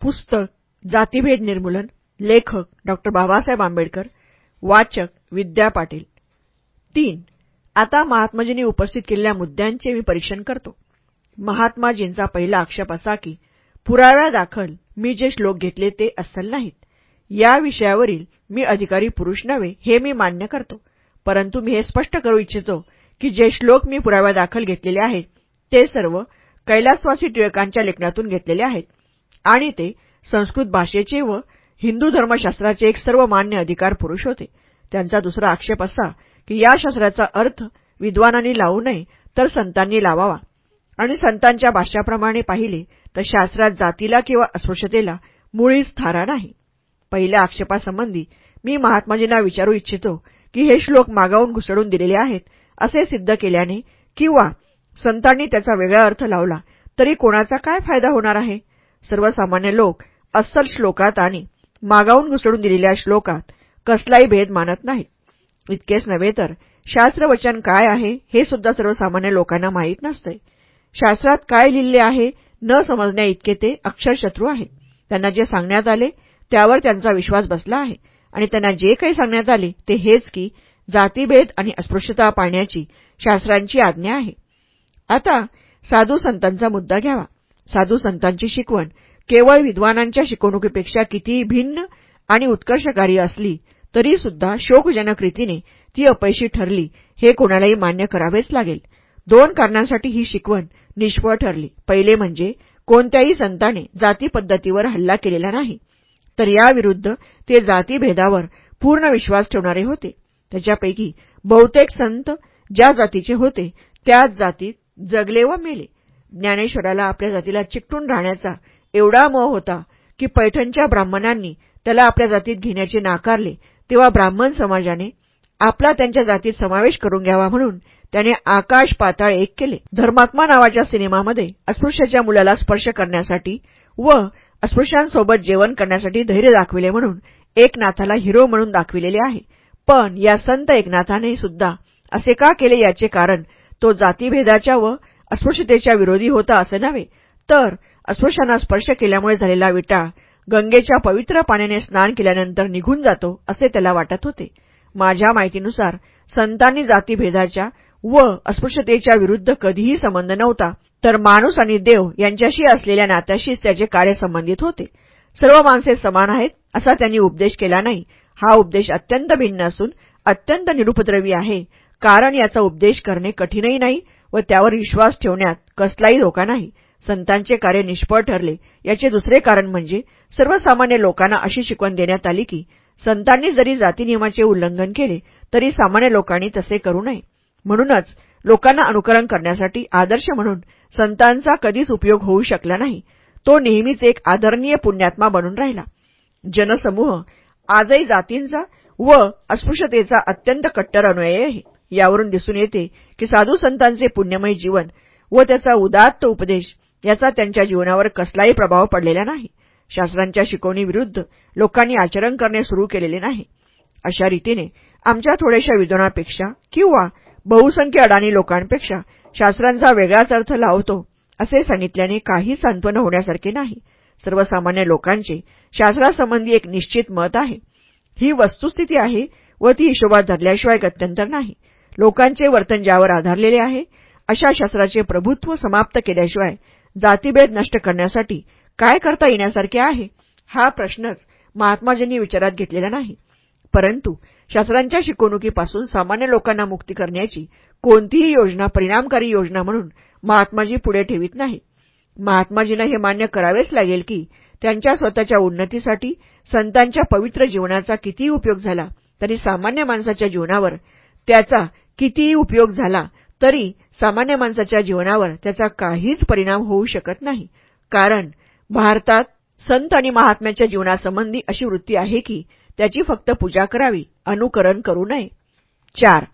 पुस्तक जातीभेद निर्मूलन लेखक डॉ. बाबासाहेब आंबेडकर वाचक विद्या पाटील. तीन आता महात्माजींनी उपस्थित केलेल्या मुद्द्यांचे मी परीक्षण करतो. महात्माजींचा पहिला आक्षेप असा की पुराव्यादाखल मी जे श्लोक घेतले ते अस्सल नाहीत. या विषयावरील मी अधिकारी पुरुष नव्हे हे मी मान्य करतो. परंतु मी हे स्पष्ट करू इच्छितो की जे श्लोक मी पुराव्यादाखल घेतलेले आहेत ते सर्व कैलासवासी टिळकांच्या लेखनातून घेतलेले आहेत. आणि ते संस्कृत भाषेचे व हिंदू धर्मशास्त्राचे एक सर्वमान्य अधिकार पुरुष होते. त्यांचा दुसरा आक्षेप असा की या शास्त्राचा अर्थ विद्वानांनी लावू नये तर संतांनी लावावा. आणि संतांच्या भाष्याप्रमाणे पाहिले तर शास्त्रात जातीला किंवा अस्पृश्यतेला मुळीच थारा नाही. पहिल्या आक्षेपासंबंधी मी महात्माजींना विचारू इच्छितो की हे श्लोक मागावून घुसडून दिलेले आहेत असे सिद्ध केल्याने किंवा संतांनी त्याचा वेगळा अर्थ लावला तरी कोणाचा काय फायदा होणार आहे? सर्वसामान्य लोक अस्सल श्लोकात आणि मागावून घुसडून दिलेल्या श्लोकात कसलाही भेद मानत नाहीत. इतकेच नव्हे तर शास्त्रवचन काय आहे हे सुद्धा सर्वसामान्य लोकांना माहीत नसते. शास्त्रात काय लिहिले आहे न समजण्या इतके ते अक्षरशत्रू आहेत. त्यांना जे सांगण्यात आले त्यावर त्यांचा विश्वास बसला आहे. आणि त्यांना जे काही सांगण्यात आले ते हेच की जातीभेद आणि अस्पृश्यता पाळण्याची शास्त्रांची आज्ञा आहे. आता साधू संतांचा मुद्दा घ्यावा. साधू संतांची शिकवण. केवळ विद्वानांच्या शिकवणुकीपेक्षा कितीही भिन्न आणि उत्कर्षकारी असली तरीसुद्धा शोकजनक रीतीने ती अपयशी ठरली हे कोणालाही मान्य करावेच लागेल. दोन कारणांसाठी ही शिकवण निष्फळ ठरली. पहिले म्हणजे कोणत्याही संताने जाती पद्धतीवर हल्ला केलेला नाही. तर याविरुद्ध ते जातीभेदावर पूर्ण विश्वास ठेवणारे होते. त्याच्यापैकी बहुतेक संत ज्या जातीचे होते त्याच जातीत जगले व मेले. ज्ञानेश्वराला आपल्या जातीला चिकटून राहण्याचा एवढा मोह होता की पैठणच्या ब्राह्मणांनी त्याला आपल्या जातीत घेण्याचे नाकारले तेव्हा ब्राह्मण समाजाने आपला त्यांच्या जातीत समावेश करून घ्यावा म्हणून त्याने आकाश पाताळ एक केले. धर्मात्मा नावाच्या सिनेमामध्ये अस्पृश्याच्या मुलाला स्पर्श करण्यासाठी व अस्पृश्यांसोबत जेवण करण्यासाठी धैर्य दाखविले म्हणून एकनाथाला हिरो म्हणून दाखविलेले आहे. पण या संत एकनाथाने सुद्धा असे का केले याचे कारण तो जातीभेदाच्या व अस्पृश्यतेच्या विरोधी होता असे नव्हे. तर अस्पृश्यांना स्पर्श केल्यामुळे झालेला विटाळ गंगेच्या पवित्र पाण्याने स्नान केल्यानंतर निघून जातो असे त्याला वाटत होते. माझ्या माहितीनुसार संतांनी जातीभेदाच्या व अस्पृश्यतेच्या विरुद्ध कधीही संबंध नव्हता तर माणूस आणि देव यांच्याशी असलेल्या नात्याशीच त्याचे कार्य संबंधित होते. सर्व माणसे समान आहेत असा त्यांनी उपदेश केला नाही. हा उपदेश अत्यंत भिन्न असून अत्यंत निरुपद्रवी आहे. कारण याचा उपदेश करणे कठीणही नाही व त्यावर विश्वास ठेवण्यात कसलाही धोका नाही. संतांचे कार्य निष्फळ ठरले. याचे दुसरे कारण म्हणजे सर्वसामान्य लोकांना अशी शिकवण देण्यात आली की संतांनी जरी जातीनियमाचे उल्लंघन केले तरी सामान्य लोकांनी तसे करू नये. म्हणूनच लोकांना अनुकरण करण्यासाठी आदर्श म्हणून संतांचा कधीच उपयोग होऊ शकला नाही. तो नेहमीच एक आदरणीय पुण्यात्मा बनून राहिला. जनसमूह आजही जातींचा व अस्पृश्यतेचा अत्यंत कट्टर अनुयायी आहे. यावरून दिसून येते की साधू संतांचे पुण्यमय जीवन व त्याचा उदात्त उपदेश याचा त्यांच्या जीवनावर कसलाही प्रभाव पडलेला नाही. शास्त्रांच्या शिकवणीविरुद्ध लोकांनी आचरण करणे सुरू केलेले नाही. अशा रीतीने आमच्या थोड्याशा विद्वानापेक्षा किंवा बहुसंख्य अडाणी लोकांपेक्षा शास्त्रांचा वेगळाच अर्थ लावतो असे सांगितल्याने काही सांत्वन होण्यासारखे नाही. सर्वसामान्य लोकांचे शास्त्रासंबंधी एक निश्चित मत आहे. ही वस्तुस्थिती आहे व ती हिशोबात धरल्याशिवाय गत्यंतर नाही. लोकांचे वर्तन ज्यावर आधारलेले आहे अशा शास्त्राचे प्रभुत्व समाप्त केल्याशिवाय जातीभेद नष्ट करण्यासाठी काय करता येण्यासारखे आहे हा प्रश्नच महात्माजींनी विचारात घेतलेला नाही. परंतु शास्त्रांच्या शिकवणुकीपासून सामान्य लोकांना मुक्ती करण्याची कोणतीही योजना परिणामकारी योजना म्हणून महात्माजी पुढे ठेवित नाही. महात्माजींना हे मान्य करावेच लागेल की त्यांच्या स्वतःच्या उन्नतीसाठी संतांच्या पवित्र जीवनाचा कितीही उपयोग झाला तरी सामान्य माणसाच्या जीवनावर त्याचा कितीही उपयोग झाला तरी सामान्य माणसाच्या जीवनावर त्याचा काहीच परिणाम होऊ शकत नाही. कारण भारतात संत आणि महात्म्याच्या जीवनासंबंधी अशी वृत्ती आहे की त्याची फक्त पूजा करावी अनुकरण करू नये. चार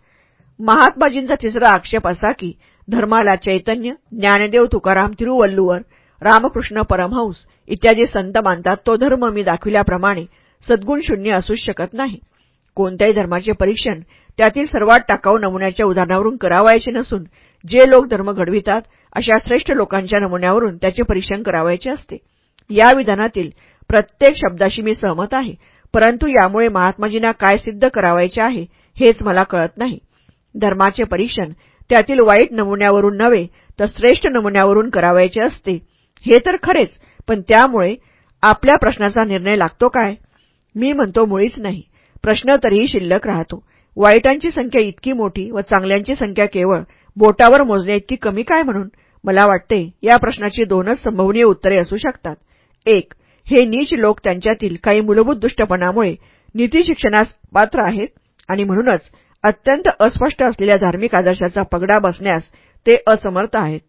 महात्माजींचा तिसरा आक्षेप असा की धर्माला चैतन्य ज्ञानदेव तुकाराम तिरुवल्लुवर रामकृष्ण परमहंस इत्यादी संत मानतात तो धर्म मी दाखविल्याप्रमाणे सद्गुण शून्य असूच शकत नाही. कोणत्याही धर्माचे परीक्षण त्यातील सर्वात टाकाऊ नमुन्याच्या उदाहरणावरून करावायचे नसून जे लोक धर्म घडवितात अशा श्रेष्ठ लोकांच्या नमुन्यावरून त्याचे परीक्षण करावायचे असते. या विधानातील प्रत्येक शब्दाशी मी सहमत आहे परंतु यामुळे महात्माजींना काय सिद्ध करावायचे आहे हेच मला कळत नाही. धर्माचे परीक्षण त्यातील वाईट नमुन्यावरून नव्हे तर श्रेष्ठ नमुन्यावरून करावायचे असते. हे तर खरेच पण त्यामुळे आपल्या प्रश्नाचा निर्णय लागतो काय? मी म्हणतो मुळीच नाही. प्रश्न तरीही शिल्लक राहतो. वाईटांची संख्या इतकी मोठी व चांगल्यांची संख्या केवळ बोटावर मोजण्या इतकी कमी काय म्हणून? मला वाटते या प्रश्नाची दोनच संभवनीय उत्तरे असू शकतात. एक हे नीच लोक त्यांच्यातील काही मूलभूत दुष्टपणामुळे नीती शिक्षणास पात्र आहेत? आणि म्हणूनच अत्यंत अस्पष्ट असलेल्या धार्मिक आदर्शाचा पगडा बसण्यास ते असमर्थ आहेत.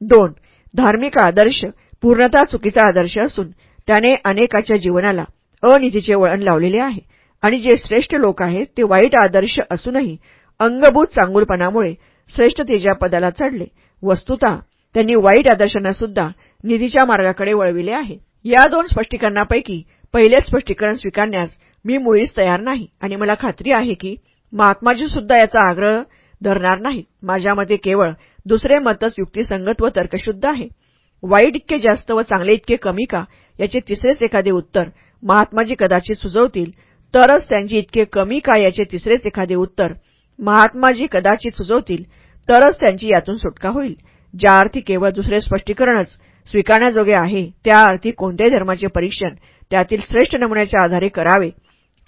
दोन धार्मिक आदर्श पूर्णतः चुकीचा आदर्श असून त्याने अनेकाच्या जीवनाला अनितीचे वळण लावलेले आहे. आणि जे श्रेष्ठ लोक आहेत ते वाईट आदर्श असूनही अंगभूत चांगुलपणामुळे श्रेष्ठतेच्या पदाला चढले वस्तुता त्यांनी वाईट आदर्शांना सुद्धा निधीच्या मार्गाकडे वळविले आहे. या दोन स्पष्टीकरणापैकी पहिले स्पष्टीकरण स्वीकारण्यास मी मुळीच तयार नाही आणि मला खात्री आहे की महात्माजी सुद्धा याचा आग्रह धरणार नाहीत. माझ्या मते केवळ दुसरे मतच युक्तिसंगत व तर्कशुद्ध आहे. वाईट इतके जास्त व चांगले इतके कमी का? याचे तिसरेच एखादे उत्तर महात्माजी कदाचित सुचवतील तरच त्यांची इतके कमी का याचे तिसरेच एखादे उत्तर? महात्माजी कदाचित सुचवतील तरच त्यांची यातून सुटका होईल. ज्या अर्थी केवळ दुसरे स्पष्टीकरणच स्वीकारण्याजोगे आहे त्या अर्थी कोणत्याही धर्माचे परीक्षण त्यातील श्रेष्ठ नमुन्याच्या आधारे करावे.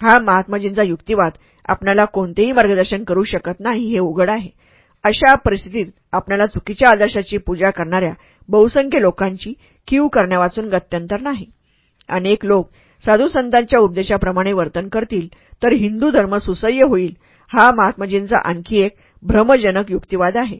हा महात्माजींचा युक्तिवाद आपल्याला कोणतेही मार्गदर्शन करू शकत नाही हे उघड आहे. अशा परिस्थितीत आपल्याला चुकीच्या आदर्शाची पूजा करणाऱ्या बहुसंख्य लोकांची कीव करण्यावाचून गत्यंतर नाही. अनेक लोक साधू संतांच्या उपदेशाप्रमाणे वर्तन करतील तर हिंदू धर्म सुसह्य होईल. हा महात्माजींचा आणखी एक भ्रमजनक युक्तिवाद आहे.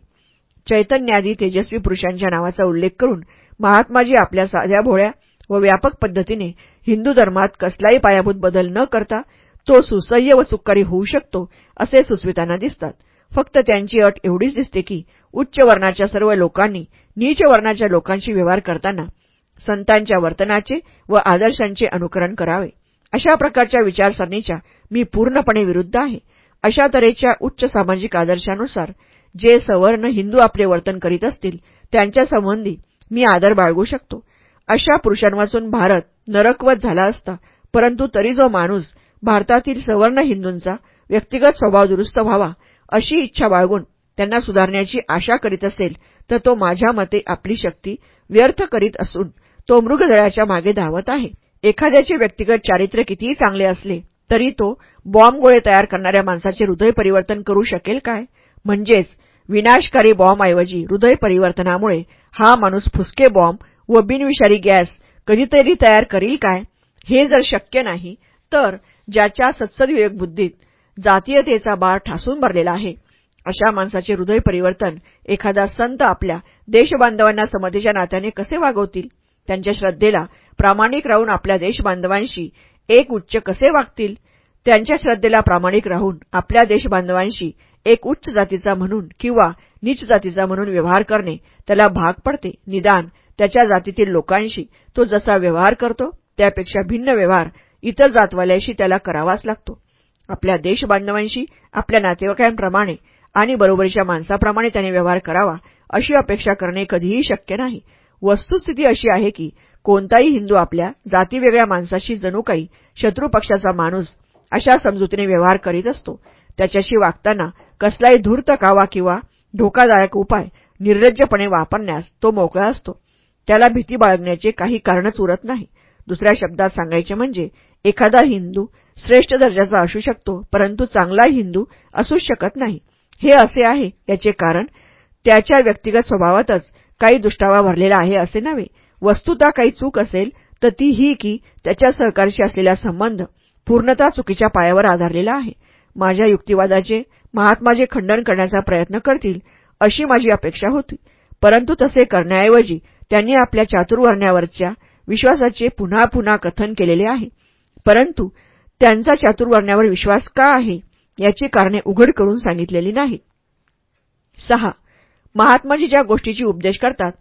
चैतन्यादी तेजस्वी पुरुषांच्या नावाचा उल्लेख करून महात्माजी आपल्या साध्या भोळ्या व व्यापक पद्धतीने हिंदू धर्मात कसलाही पायाभूत बदल न करता तो सुसह्य व सुखकारी होऊ शकतो असे सुचविताना दिसतात. फक्त त्यांची अट एवढीच दिसते की उच्च वर्णाच्या सर्व लोकांनी नीच वर्णाच्या लोकांशी व्यवहार करताना संतांच्या वर्तनाचे व आदर्शांचे अनुकरण करावे. अशा प्रकारच्या विचारसरणीच्या मी पूर्णपणे विरुद्ध आहे. अशा तऱ्हेच्या उच्च सामाजिक आदर्शानुसार जे सवर्ण हिंदू आपले वर्तन करीत असतील त्यांच्यासंबंधी मी आदर बाळगू शकतो. अशा पुरुषांवाचून भारत नरकवत झाला असता परंतु तरी जो माणूस भारतातील सवर्ण हिंदूंचा व्यक्तिगत स्वभाव दुरुस्त व्हावा अशी इच्छा बाळगून त्यांना सुधारण्याची आशा करीत असेल तर तो माझ्या मते आपली शक्ती व्यर्थ करीत असून तो मृगदळाच्या मागे धावत आहे. एखाद्याचे व्यक्तिगत चारित्र्य कितीही चांगले असले तरी तो बॉम्ब गोळे तयार करणाऱ्या माणसाचे हृदय परिवर्तन करू शकेल काय? म्हणजेच विनाशकारी बॉम्बऐवजी हृदय परिवर्तनामुळे हा माणूस फुसके बॉम्ब व बिनविषारी गॅस कधीतरी तयार करील काय? हे जर शक्य नाही तर ज्याच्या सत्सद बुद्धीत जातीयतेचा बार ठासून भरलेला आहे अशा माणसाचे हृदय परिवर्तन एखादा संत आपल्या देशबांधवांना समतेच्या नात्याने कसे वागवतील? त्यांच्या श्रद्धेला प्रामाणिक राहून आपल्या देशबांधवांशी एक उच्च कसे वागतील? त्यांच्या श्रद्धेला प्रामाणिक राहून आपल्या देशबांधवांशी एक उच्च जातीचा म्हणून किंवा नीच जातीचा म्हणून व्यवहार करणे त्याला भाग पडते निदान त्याच्या जातीतील लोकांशी तो जसा व्यवहार करतो त्यापेक्षा भिन्न व्यवहार इतर जातवाल्याशी त्याला करावाच लागतो. आपल्या देशबांधवांशी आपल्या नातेवाईकांप्रमाणे आणि बरोबरीच्या माणसाप्रमाणे त्याने व्यवहार करावा अशी अपेक्षा करणे कधीही शक्य नाही. वस्तुस्थिती अशी आहे की कोणताही हिंदू आपल्या जातीवेगळ्या माणसाशी जणू काही शत्रुपक्षाचा माणूस अशा समजुतीने व्यवहार करीत असतो. त्याच्याशी वागताना कसलाही धूर्त कावा किंवा धोकादायक उपाय निर्लज्जपणे वापरण्यास तो मोकळा असतो. त्याला भीती बाळगण्याचे काही कारणच उरत नाही. दुसऱ्या शब्दात सांगायचे म्हणजे एखादा हिंदू श्रेष्ठ दर्जाचा असू शकतो परंतु चांगला हिंदू असूच शकत नाही. हे असे आहे याचे कारण त्याच्या व्यक्तिगत स्वभावातच काही दुष्टावा भरलेला आहे असे नव्हे. वस्तुता काही चूक असेल तर ती ही की त्याच्या सहकार्याशी असलेला संबंध पूर्णतः चुकीच्या पायावर आधारलेला आहे. माझ्या युक्तिवादाचे महात्माजे खंडन करण्याचा प्रयत्न करतील अशी माझी अपेक्षा होती. परंतु तसे करण्याऐवजी त्यांनी आपल्या चातुर्वर्ण्यावरच्या विश्वासाचे पुन्हा पुन्हा कथन केलेले आहे. परंतु त्यांचा चातुर्वर्ण्यावर विश्वास का आहे याची कारणे उघड करून सांगितलेली नाहीत. सहा. महात्माजी ज्या गोष्टीची उपदेश करतात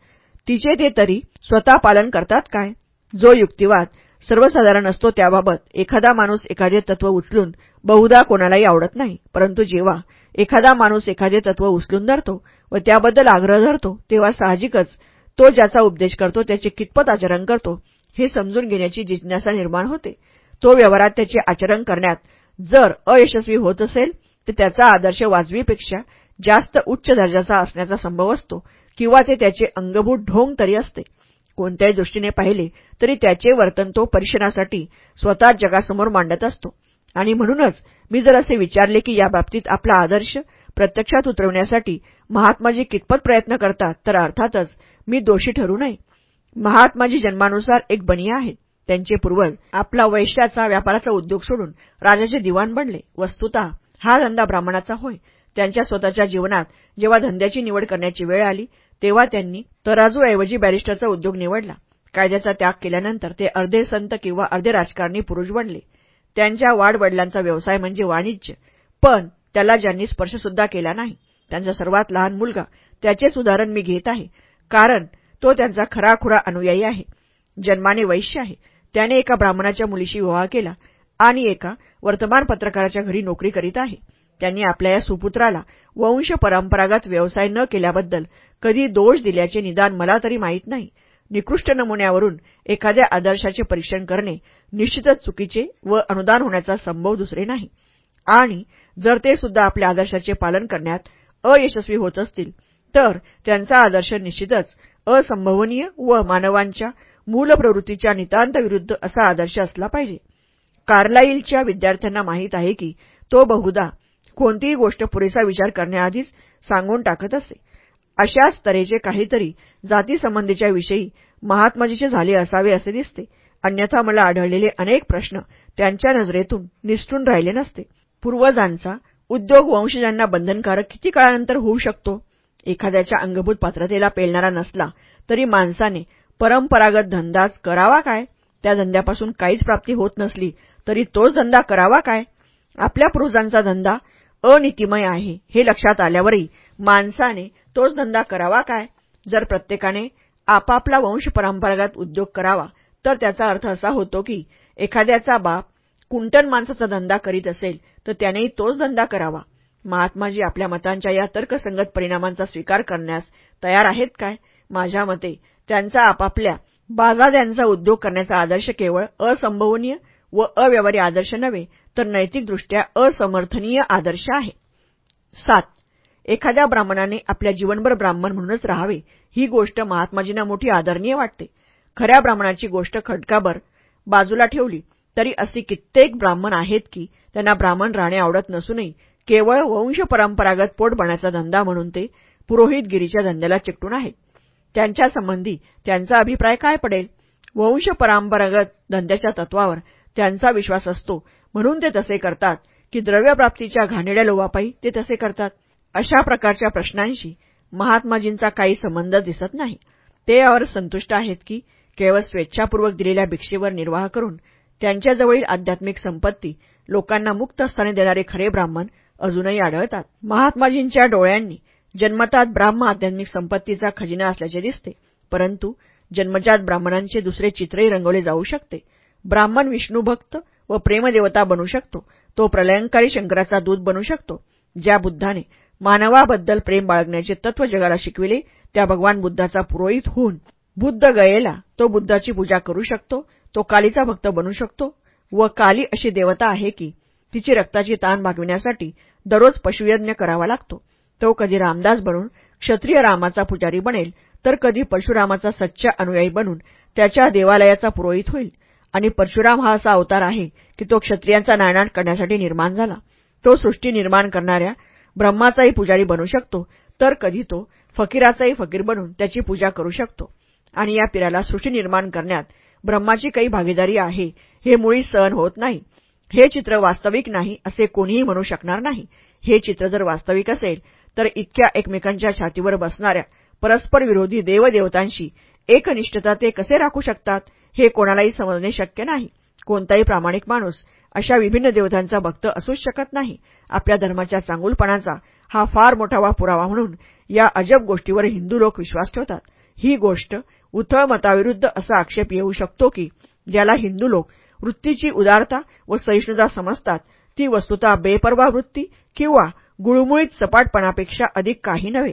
तिचे ते तरी स्वतः पालन करतात काय? जो युक्तिवाद सर्वसाधारण असतो त्याबाबत एखादा माणूस एखादे तत्व उचलून बहुधा कोणालाही आवडत नाही परंतु जेव्हा एखादा माणूस एखादे तत्व उचलून धरतो व त्याबद्दल आग्रह धरतो तेव्हा साहजिकच तो ज्याचा उपदेश करतो त्याचे कितपत आचरण करतो हे समजून घेण्याची जिज्ञासा निर्माण होते. तो व्यवहारात त्याचे आचरण करण्यात जर अयशस्वी होत असेल तर त्याचा आदर्श वाजवीपेक्षा जास्त उच्च दर्जाचा असण्याचा संभव असतो किंवा ते त्याचे अंगभूत ढोंग तरी असते. कोणत्याही दृष्टीने पाहिले तरी त्याचे वर्तन तो परीक्षणासाठी स्वतः जगासमोर मांडत असतो. आणि म्हणूनच मी जर असे विचारले की याबाबतीत आपला आदर्श प्रत्यक्षात उतरवण्यासाठी महात्माजी कितपत प्रयत्न करतात तर अर्थातच मी दोषी ठरू नये. महात्माजी जन्मानुसार एक बनिया आहेत त्यांचे पूर्वज आपला वैश्याचा व्यापाराचा उद्योग सोडून राजाचे दिवाण बनले. वस्तुता हा धंदा ब्राह्मणाचा होय. त्यांच्या स्वतःच्या जीवनात जेव्हा धंद्याची निवड करण्याची वेळ आली तेव्हा त्यांनी तराजूऐवजी बॅरिस्टरचा उद्योग निवडला. कायद्याचा त्याग केल्यानंतर ते अर्धे संत किंवा अर्धे राजकारणी पुरुष बनले. त्यांच्या वाडवडिलांचा व्यवसाय म्हणजे वाणिज्य. पण त्याला ज्यांनी स्पर्शसुद्धा केला नाही त्यांचा सर्वात लहान मुलगा त्याचेच उदाहरण मी घेत आहे. कारण तो त्यांचा खराखुरा अनुयायी आहे. जन्माने वैश्य आहे. त्याने एका ब्राह्मणाच्या मुलीशी विवाह केला आणि एका वर्तमानपत्रकाराच्या घरी नोकरी करीत आहे. त्यांनी आपल्या या सुपुत्राला वंश परंपरागत व्यवसाय न केल्याबद्दल कधी दोष दिल्याचे निदान मला तरी माहीत नाही. निकृष्ट नमुन्यावरून एखाद्या आदर्शाचे परीक्षण करणे निश्चितच चुकीचे व अनुदान होण्याचा संभव दुसरे नाही. आणि जर ते सुद्धा आपल्या आदर्शाचे पालन करण्यात अयशस्वी होत असतील तर त्यांचा आदर्श निश्चितच असंभवनीय व मानवांच्या मूल प्रवृत्तीच्या नितांत विरुद्ध असा आदर्श असला पाहिजे. कार्लाईलच्या विद्यार्थ्यांना माहीत आहे की तो बहुधा कोणतीही गोष्ट पुरेसा विचार करण्याआधीच सांगून टाकत असे अशाच तऱ्हेचे काहीतरी जातीसंबंधीच्या विषयी महात्माजीचे झाले असावे असे दिसते. अन्यथा मला आढळलेले अनेक प्रश्न त्यांच्या नजरेतून निसटून राहिले नसते. पूर्वजांचा उद्योग वंशजांना बंधनकारक किती काळानंतर होऊ शकतो? एखाद्याच्या अंगभूत पात्रतेला पेलणारा नसला तरी माणसाने परंपरागत धंदाच करावा काय? त्या धंद्यापासून काहीच प्राप्ती होत नसली तरी तोच धंदा करावा काय? आपल्या पूर्वजांचा धंदा अनितिमय आहे. हे लक्षात आल्यावरही माणसाने तोच धंदा करावा काय? जर प्रत्येकाने आपापला वंश परंपरागत उद्योग करावा तर त्याचा अर्थ असा होतो की एखाद्याचा बाप कुंटन माणसाचा धंदा करीत असेल तर त्यानेही तोच धंदा करावा. महात्माजी आपल्या मतांच्या या तर्कसंगत परिणामांचा स्वीकार करण्यास तयार आहेत काय? माझ्या मते त्यांचा आपापल्या बाजाद्यांचा उद्योग करण्याचा आदर्श केवळ असंभवनीय व अव्यवहारी आदर्श नव्हे तर नैतिकदृष्ट्या असमर्थनीय आदर्श आहे. सात. एखाद्या ब्राह्मणाने आपल्या जीवनभर ब्राह्मण म्हणूनच राहावे ही गोष्ट महात्माजींना मोठी आदरणीय वाटते. खऱ्या ब्राह्मणाची गोष्ट खडकाभर बाजूला ठेवली तरी असे कित्येक ब्राह्मण आहेत की त्यांना ब्राह्मण राहणे आवडत नसूनही केवळ वंश परंपरागत पोट बण्याचा धंदा म्हणून ते पुरोहितगिरीच्या धंद्याला चिकटून आहेत. त्यांच्या संबंधी त्यांचा अभिप्राय काय पडेल? वंश परंपरागत धंद्याच्या तत्वावर त्यांचा विश्वास असतो म्हणून ते तसे करतात की द्रव्यप्राप्तीच्या घाणेड्या लोवापायी ते तसे करतात. अशा प्रकारच्या प्रश्नांशी महात्माजींचा काही संबंध दिसत नाही. ते यावर संतुष्ट आहेत की केवळ स्वेच्छापूर्वक दिलेल्या भिक्षेवर निर्वाह करून त्यांच्याजवळील आध्यात्मिक संपत्ती लोकांना मुक्त स्थाने देणारे खरे ब्राह्मण अजूनही आढळतात. महात्माजींच्या डोळ्यांनी जन्मतात ब्राह्म आध्यात्मिक संपत्तीचा खजिना असल्याचे दिसते परंतु जन्मजात ब्राह्मणांचे दुसरे चित्रही रंगवले जाऊ शकते. ब्राह्मण विष्णुभक्त व प्रेमदेवता बनू शकतो. तो प्रलयंकारी शंकराचा दूत बनू शकतो. ज्या बुद्धाने मानवाबद्दल प्रेम बाळगण्याचे तत्व जगाला शिकविले त्या भगवान बुद्धाचा पुरोहित होऊन बुद्ध गयेला तो बुद्धाची पूजा करू शकतो तो कालीचा भक्त बनू शकतो व काली अशी देवता आहे की तिची रक्ताची ताण भागविण्यासाठी दररोज पशुयज्ञ करावा लागतो. तो कधी रामदास बनून क्षत्रिय रामाचा पुजारी बनेल तर कधी परशुरामाचा सच्चा अनुयायी बनून त्याच्या देवालयाचा पुरोहित होईल. आणि परशुराम हा असा अवतार आहे की तो क्षत्रियांचा नायनाट करण्यासाठी निर्माण झाला. तो सृष्टी निर्माण करणाऱ्या ब्रह्माचाही पुजारी बनू शकतो तर कधी तो फकीराचाही फकीर बनून त्याची पूजा करू शकतो. आणि या पिराला सृष्टी निर्माण करण्यात ब्रह्माची काही भागीदारी आहे हे मुळी सहन होत नाही. हे चित्र वास्तविक नाही असे कोणीही म्हणू शकणार नाही. हे चित्र जर वास्तविक असेल तर इतक्या एकमेकांच्या छातीवर बसणाऱ्या परस्पर विरोधी देवदेवतांशी एकनिष्ठता ते कसे राखू शकतात हे कोणालाही समजणे शक्य नाही. कोणताही प्रामाणिक माणूस अशा विभिन्न देवतांचा भक्त असूच शकत नाही. आपल्या धर्माच्या चांगुलपणाचा हा फार मोठावा पुरावा म्हणून या अजब गोष्टीवर हिंदू लोक विश्वास ठेवतात. ही गोष्ट उथळ मताविरुद्ध असा आक्षेप येऊ शकतो की ज्याला हिंदू लोक वृत्तीची उदारता व सहिष्णुता समजतात ती वस्तुता बेपरवा वृत्ती किंवा गुळमुळीत सपाटपणापेक्षा अधिक काही नव्हे.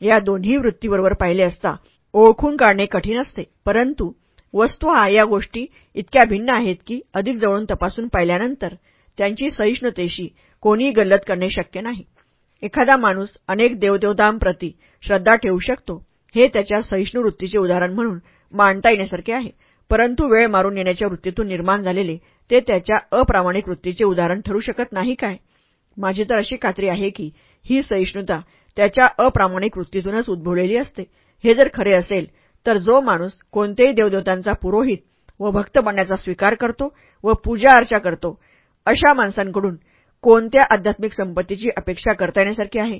या दोन्ही वृत्तीबरोबर पाहिले असता ओळखून काढणे कठीण असते. परंतु वस्तू हा या गोष्टी इतक्या भिन्न आहेत की अधिक जवळून तपासून पाहिल्यानंतर त्यांची सहिष्णुतेशी कोणीही गल्लत करणे शक्य नाही. एखादा माणूस अनेक देवदेवतांप्रती श्रद्धा ठेवू शकतो. हे त्याच्या सहिष्णू वृत्तीचे उदाहरण म्हणून मांडता येण्यासारखे आहे. परंतु वेळ मारून येण्याच्या वृत्तीतून निर्माण झालेले ते त्याच्या अप्रामाणिक वृत्तीचे उदाहरण ठरू शकत नाही काय? माझी तर अशी खात्री आहे की ही सहिष्णुता त्याच्या अप्रामाणिक वृत्तीतूनच उद्भवलेली असते. हे जर खरे असेल तर जो माणूस कोणत्याही देवदेवतांचा पुरोहित व भक्त बनण्याचा स्वीकार करतो व पूजा अर्चा करतो अशा माणसांकडून कोणत्या आध्यात्मिक संपत्तीची अपेक्षा करता येण्यासारखी आहे?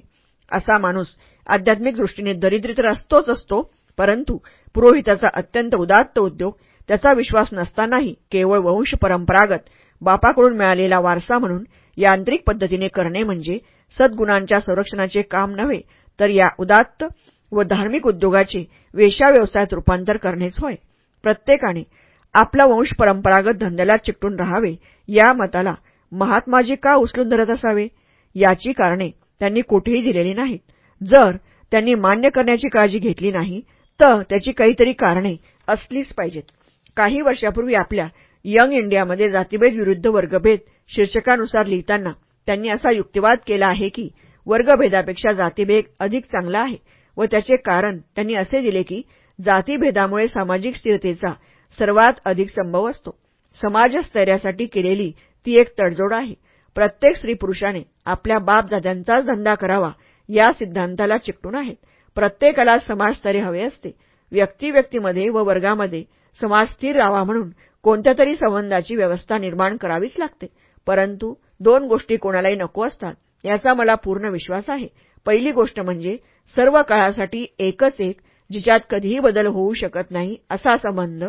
असा माणूस आध्यात्मिक दृष्टीने दरिद्री तर असतोच असतो परंतु पुरोहिताचा अत्यंत उदात्त उद्योग त्याचा विश्वास नसतानाही केवळ वंश परंपरागत बापाकडून मिळालेला वारसा म्हणून यांत्रिक पद्धतीने करणे म्हणजे सद्गुणांच्या संरक्षणाचे काम नव्हे तर या उदात्त व धार्मिक उद्योगाचे वेश्या व्यवसायात रूपांतर करणेच होय. प्रत्येकाने आपला वंश परंपरागत धंद्याला चिकटून राहावे या मताला महात्माजी का उचलून धरत असावे? याची कारणे त्यांनी कुठेही दिलेली नाहीत. जर त्यांनी मान्य करण्याची काळजी घेतली नाही तर त्याची काहीतरी कारणे असलीच पाहिजेत. काही वर्षापूर्वी आपल्या यंग इंडियामध्ये जातीभेद विरुद्ध वर्गभेद शीर्षकानुसार लिहिताना त्यांनी असा युक्तिवाद केला आहे की वर्गभेदापेक्षा जातीभेद अधिक चांगला आहे. व त्याचे कारण त्यांनी असे दिले की जातीभेदामुळे सामाजिक स्थिरतेचा सर्वात अधिक संभव असतो. समाजस्थैर्यासाठी केलेली ती एक तडजोड आहे. प्रत्येक स्त्री पुरुषाने आपल्या बापजाद्यांचाच धंदा करावा या सिद्धांताला चिकटून आहेत. प्रत्येकाला समाजस्तरे हवे असते. व्यक्तिव्यक्तीमध्ये व वर्गामध्ये समाज स्थिर राहावा म्हणून कोणत्या तरी संबंधाची व्यवस्था निर्माण करावीच लागते. परंतु दोन गोष्टी कोणालाही नको असतात याचा मला पूर्ण विश्वास आहे. पहिली गोष्ट म्हणजे सर्व काळासाठी एकच एक जिच्यात कधीही बदल होऊ शकत नाही असा संबंध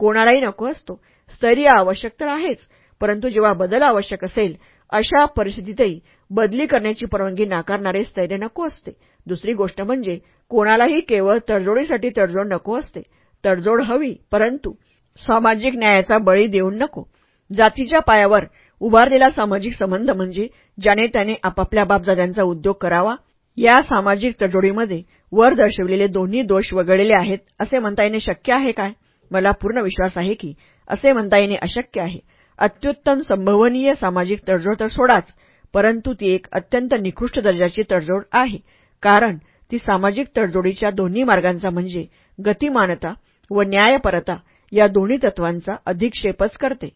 कोणालाही नको असतो. स्थैर्य आवश्यक तर आहेच परंतु जेव्हा बदल आवश्यक असेल अशा परिस्थितीतही बदली करण्याची परवानगी नाकारणारे स्थैर्य नको असते. दुसरी गोष्ट म्हणजे कोणालाही केवळ तडजोडीसाठी तडजोड नको असते. तडजोड हवी परंतु सामाजिक न्यायाचा बळी देऊन नको. जातीच्या पायावर उभारलेला सामाजिक संबंध म्हणजे ज्याने त्याने आपापल्या बापजाद्यांचा उद्योग करावा या सामाजिक तडजोडीमध्ये वर दर्शविलेले दोन्ही दोष वगळलेले आहेत असे म्हणता येणे शक्य आहे काय? मला पूर्ण विश्वास आहे की असे म्हणता येणे अशक्य आहे. अत्युत्तम संभवनीय सामाजिक तडजोड तर सोडाच परंतु ती एक अत्यंत निकृष्ट दर्जाची तडजोड आहे कारण ती सामाजिक तडजोडीच्या दोन्ही मार्गांचा म्हणजे गतिमानता व न्यायपरता या दोन्ही तत्वांचा अधिक्षेपच करते.